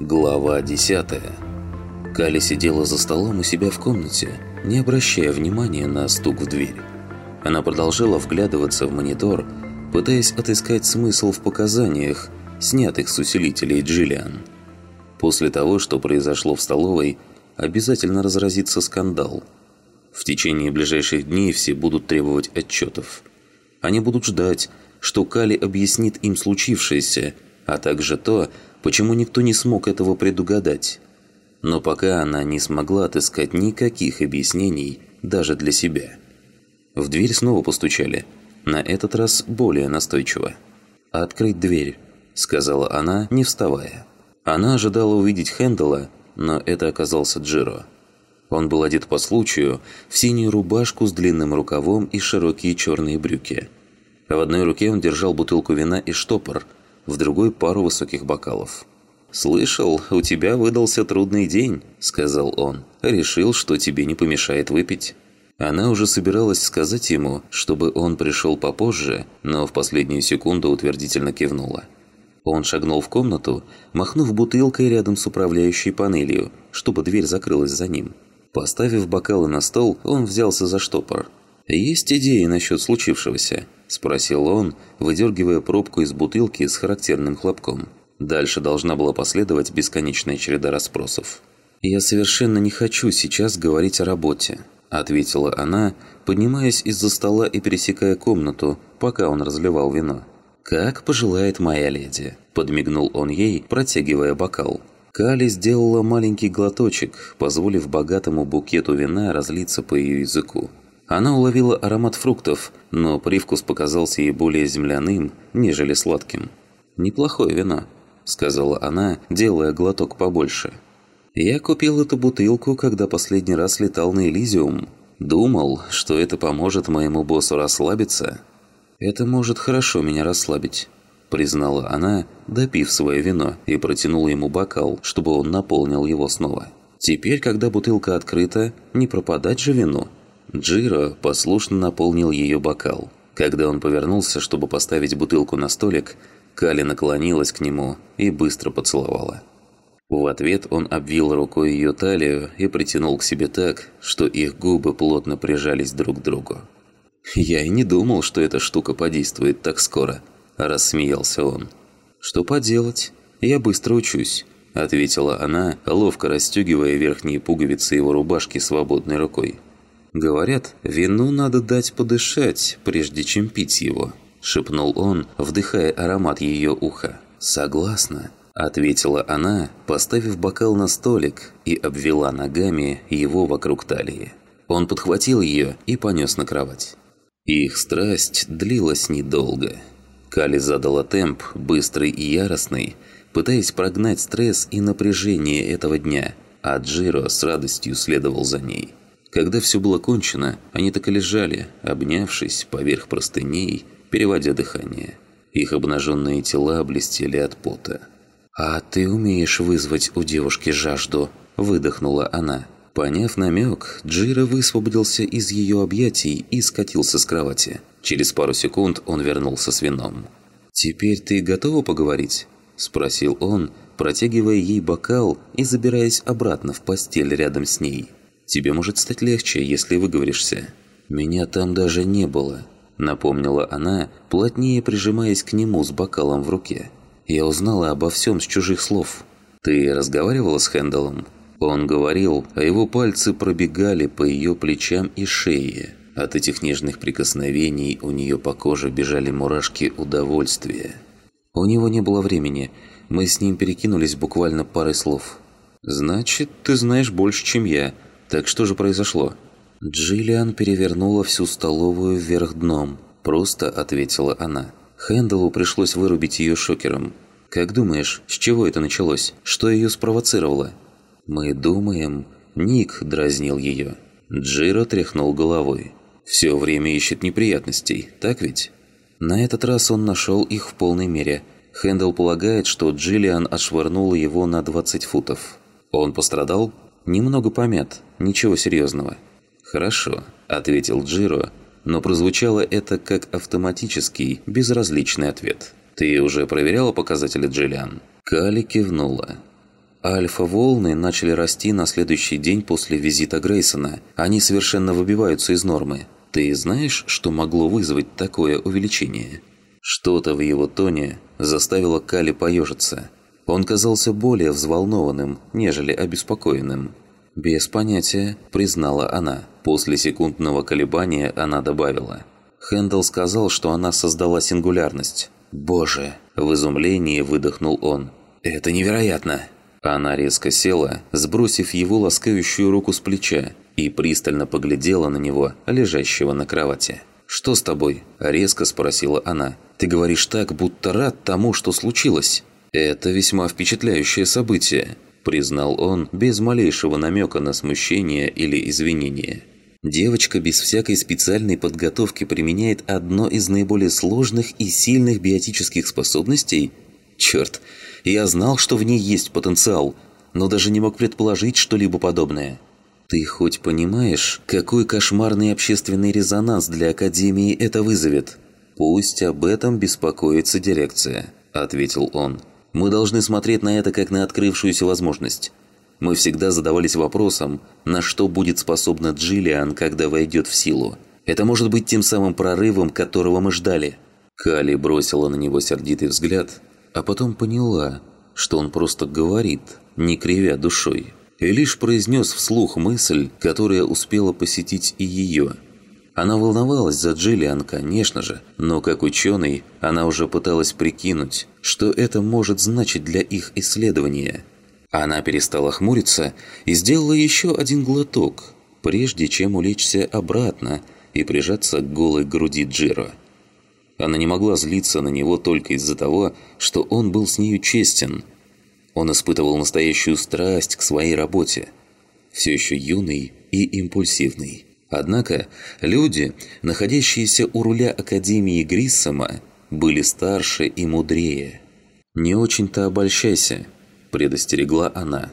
Глава 10 Кали сидела за столом у себя в комнате, не обращая внимания на стук в дверь. Она продолжала вглядываться в монитор, пытаясь отыскать смысл в показаниях, снятых с усилителей Джиллиан. После того, что произошло в столовой, обязательно разразится скандал. В течение ближайших дней все будут требовать отчетов. Они будут ждать, что Кали объяснит им случившееся, а также то, почему никто не смог этого предугадать. Но пока она не смогла отыскать никаких объяснений даже для себя. В дверь снова постучали, на этот раз более настойчиво. «Открыть дверь», – сказала она, не вставая. Она ожидала увидеть Хэндала, но это оказался Джиро. Он был одет по случаю в синюю рубашку с длинным рукавом и широкие черные брюки. В одной руке он держал бутылку вина и штопор – в другой пару высоких бокалов. «Слышал, у тебя выдался трудный день», – сказал он. «Решил, что тебе не помешает выпить». Она уже собиралась сказать ему, чтобы он пришел попозже, но в последнюю секунду утвердительно кивнула. Он шагнул в комнату, махнув бутылкой рядом с управляющей панелью, чтобы дверь закрылась за ним. Поставив бокалы на стол, он взялся за штопор. «Есть идеи насчет случившегося?» – спросил он, выдергивая пробку из бутылки с характерным хлопком. Дальше должна была последовать бесконечная череда расспросов. «Я совершенно не хочу сейчас говорить о работе», – ответила она, поднимаясь из-за стола и пересекая комнату, пока он разливал вино. «Как пожелает моя леди», – подмигнул он ей, протягивая бокал. Кали сделала маленький глоточек, позволив богатому букету вина разлиться по ее языку. Она уловила аромат фруктов, но привкус показался ей более земляным, нежели сладким. «Неплохое вино», – сказала она, делая глоток побольше. «Я купил эту бутылку, когда последний раз летал на Элизиум. Думал, что это поможет моему боссу расслабиться». «Это может хорошо меня расслабить», – признала она, допив свое вино, и протянула ему бокал, чтобы он наполнил его снова. «Теперь, когда бутылка открыта, не пропадать же вину». Джиро послушно наполнил ее бокал. Когда он повернулся, чтобы поставить бутылку на столик, Кали наклонилась к нему и быстро поцеловала. В ответ он обвил рукой ее талию и притянул к себе так, что их губы плотно прижались друг к другу. «Я и не думал, что эта штука подействует так скоро», – рассмеялся он. «Что поделать? Я быстро учусь», – ответила она, ловко расстегивая верхние пуговицы его рубашки свободной рукой. «Говорят, вину надо дать подышать, прежде чем пить его», – шепнул он, вдыхая аромат ее уха. «Согласна», – ответила она, поставив бокал на столик и обвела ногами его вокруг талии. Он подхватил ее и понес на кровать. Их страсть длилась недолго. Кали задала темп, быстрый и яростный, пытаясь прогнать стресс и напряжение этого дня, а Джиро с радостью следовал за ней. Когда все было кончено, они так и лежали, обнявшись поверх простыней, переводя дыхание. Их обнаженные тела блестели от пота. «А ты умеешь вызвать у девушки жажду?» – выдохнула она. Поняв намек, Джира высвободился из ее объятий и скатился с кровати. Через пару секунд он вернулся с вином. «Теперь ты готова поговорить?» – спросил он, протягивая ей бокал и забираясь обратно в постель рядом с ней. Тебе может стать легче, если выговоришься. Меня там даже не было», – напомнила она, плотнее прижимаясь к нему с бокалом в руке. «Я узнала обо всем с чужих слов. Ты разговаривала с Хэндалом?» Он говорил, а его пальцы пробегали по ее плечам и шее. От этих нежных прикосновений у нее по коже бежали мурашки удовольствия. У него не было времени, мы с ним перекинулись буквально парой слов. «Значит, ты знаешь больше, чем я», так что же произошло? Джиллиан перевернула всю столовую вверх дном. Просто ответила она. Хэндалу пришлось вырубить ее шокером. Как думаешь, с чего это началось? Что ее спровоцировало? Мы думаем... Ник дразнил ее. Джиро тряхнул головой. Все время ищет неприятностей, так ведь? На этот раз он нашел их в полной мере. Хэндл полагает, что Джиллиан отшвырнула его на 20 футов. Он пострадал? Немного помят, ничего серьезного. Хорошо, ответил Джиро, но прозвучало это как автоматический, безразличный ответ. Ты уже проверяла показатели Джиллиан? Кали кивнула. Альфа-волны начали расти на следующий день после визита Грейсона. Они совершенно выбиваются из нормы. Ты знаешь, что могло вызвать такое увеличение? Что-то в его тоне заставило Кали поежиться. Он казался более взволнованным, нежели обеспокоенным. «Без понятия», – признала она. После секундного колебания она добавила. Хэндл сказал, что она создала сингулярность. «Боже!» – в изумлении выдохнул он. «Это невероятно!» Она резко села, сбросив его ласкающую руку с плеча, и пристально поглядела на него, лежащего на кровати. «Что с тобой?» – резко спросила она. «Ты говоришь так, будто рад тому, что случилось». «Это весьма впечатляющее событие», – признал он без малейшего намека на смущение или извинение. Девочка без всякой специальной подготовки применяет одно из наиболее сложных и сильных биотических способностей? Черт, я знал, что в ней есть потенциал, но даже не мог предположить что-либо подобное. Ты хоть понимаешь, какой кошмарный общественный резонанс для Академии это вызовет? Пусть об этом беспокоится дирекция, ответил он. Мы должны смотреть на это как на открывшуюся возможность. Мы всегда задавались вопросом, на что будет способна Джиллиан, когда войдет в силу. Это может быть тем самым прорывом, которого мы ждали. Кали бросила на него сердитый взгляд, а потом поняла, что он просто говорит, не кривя душой, и лишь произнес вслух мысль, которая успела посетить и ее. Она волновалась за Джиллиан, конечно же, но как ученый она уже пыталась прикинуть, что это может значить для их исследования. Она перестала хмуриться и сделала еще один глоток, прежде чем улечься обратно и прижаться к голой груди Джиро. Она не могла злиться на него только из-за того, что он был с нею честен. Он испытывал настоящую страсть к своей работе. Все еще юный и импульсивный. Однако люди, находящиеся у руля Академии Гриссома, были старше и мудрее. «Не очень-то обольщайся», – предостерегла она.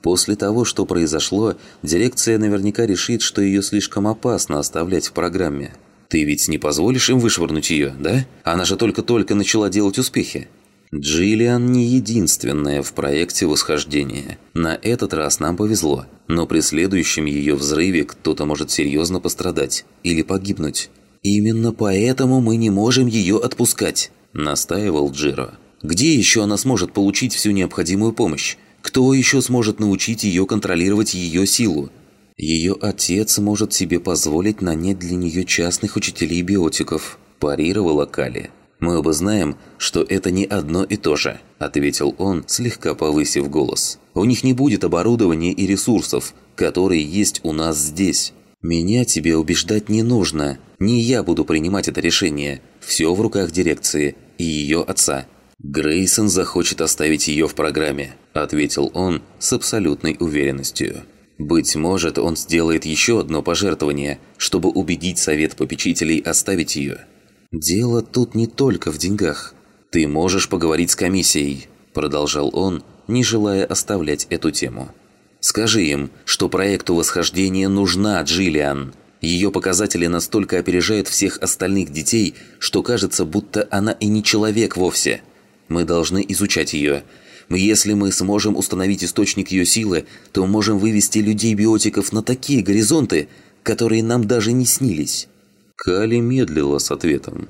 После того, что произошло, дирекция наверняка решит, что ее слишком опасно оставлять в программе. Ты ведь не позволишь им вышвырнуть ее, да? Она же только-только начала делать успехи. Джиллиан не единственная в проекте восхождения. На этот раз нам повезло, но при следующем ее взрыве кто-то может серьезно пострадать или погибнуть. «Именно поэтому мы не можем ее отпускать», – настаивал Джиро. «Где еще она сможет получить всю необходимую помощь? Кто еще сможет научить ее контролировать ее силу? Ее отец может себе позволить нанять для нее частных учителей биотиков», – парировала Кали. «Мы оба знаем, что это не одно и то же», – ответил он, слегка повысив голос. «У них не будет оборудования и ресурсов, которые есть у нас здесь. Меня тебе убеждать не нужно. Не я буду принимать это решение. Все в руках дирекции и ее отца». «Грейсон захочет оставить ее в программе», – ответил он с абсолютной уверенностью. Быть может, он сделает еще одно пожертвование, чтобы убедить совет попечителей оставить ее. «Дело тут не только в деньгах. Ты можешь поговорить с комиссией», – продолжал он, не желая оставлять эту тему. «Скажи им, что проекту восхождения нужна Джиллиан. Ее показатели настолько опережают всех остальных детей, что кажется, будто она и не человек вовсе. Мы должны изучать ее, если мы сможем установить источник ее силы, то можем вывести людей-биотиков на такие горизонты, которые нам даже не снились». Кали медлила с ответом.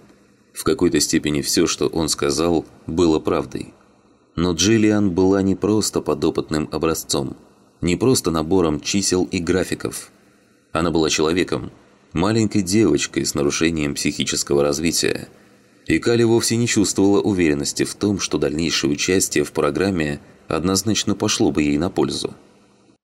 В какой-то степени все, что он сказал, было правдой. Но Джиллиан была не просто подопытным образцом, не просто набором чисел и графиков. Она была человеком, маленькой девочкой с нарушением психического развития – и Кали вовсе не чувствовала уверенности в том, что дальнейшее участие в программе однозначно пошло бы ей на пользу.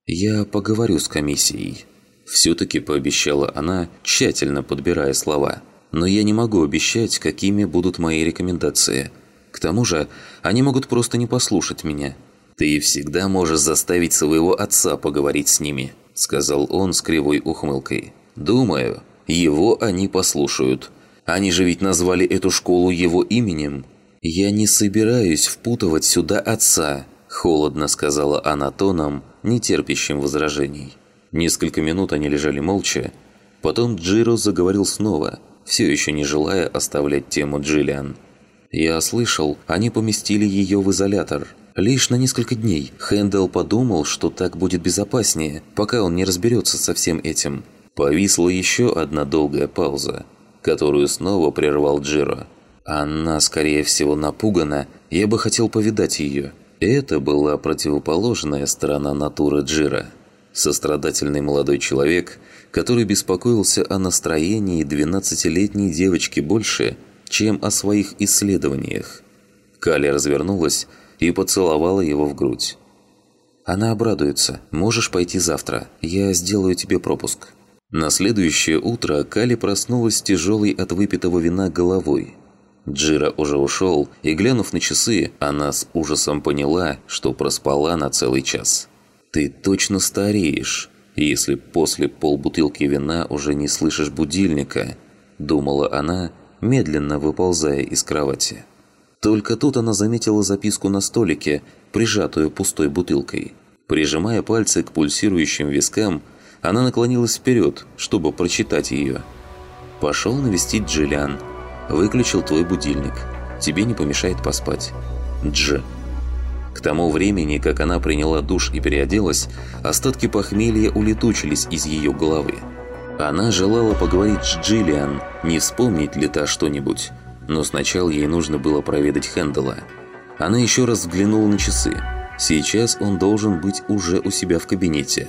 «Я поговорю с комиссией», – все-таки пообещала она, тщательно подбирая слова. «Но я не могу обещать, какими будут мои рекомендации. К тому же, они могут просто не послушать меня». «Ты всегда можешь заставить своего отца поговорить с ними», – сказал он с кривой ухмылкой. «Думаю, его они послушают». Они же ведь назвали эту школу его именем. «Я не собираюсь впутывать сюда отца», – холодно сказала она тоном, не терпящим возражений. Несколько минут они лежали молча. Потом Джиро заговорил снова, все еще не желая оставлять тему Джиллиан. «Я слышал, они поместили ее в изолятор. Лишь на несколько дней Хэндл подумал, что так будет безопаснее, пока он не разберется со всем этим. Повисла еще одна долгая пауза, которую снова прервал Джиро. Она, скорее всего, напугана, я бы хотел повидать ее. Это была противоположная сторона натуры Джира. Сострадательный молодой человек, который беспокоился о настроении 12-летней девочки больше, чем о своих исследованиях. Кали развернулась и поцеловала его в грудь. «Она обрадуется. Можешь пойти завтра. Я сделаю тебе пропуск». На следующее утро Кали проснулась тяжелой от выпитого вина головой. Джира уже ушел, и, глянув на часы, она с ужасом поняла, что проспала на целый час. «Ты точно стареешь, если после полбутылки вина уже не слышишь будильника», думала она, медленно выползая из кровати. Только тут она заметила записку на столике, прижатую пустой бутылкой. Прижимая пальцы к пульсирующим вискам, она наклонилась вперед, чтобы прочитать ее. «Пошел навестить Джиллиан. Выключил твой будильник. Тебе не помешает поспать. Дж». К тому времени, как она приняла душ и переоделась, остатки похмелья улетучились из ее головы. Она желала поговорить с Джиллиан, не вспомнить ли та что-нибудь, но сначала ей нужно было проведать Хэндала. Она еще раз взглянула на часы. Сейчас он должен быть уже у себя в кабинете.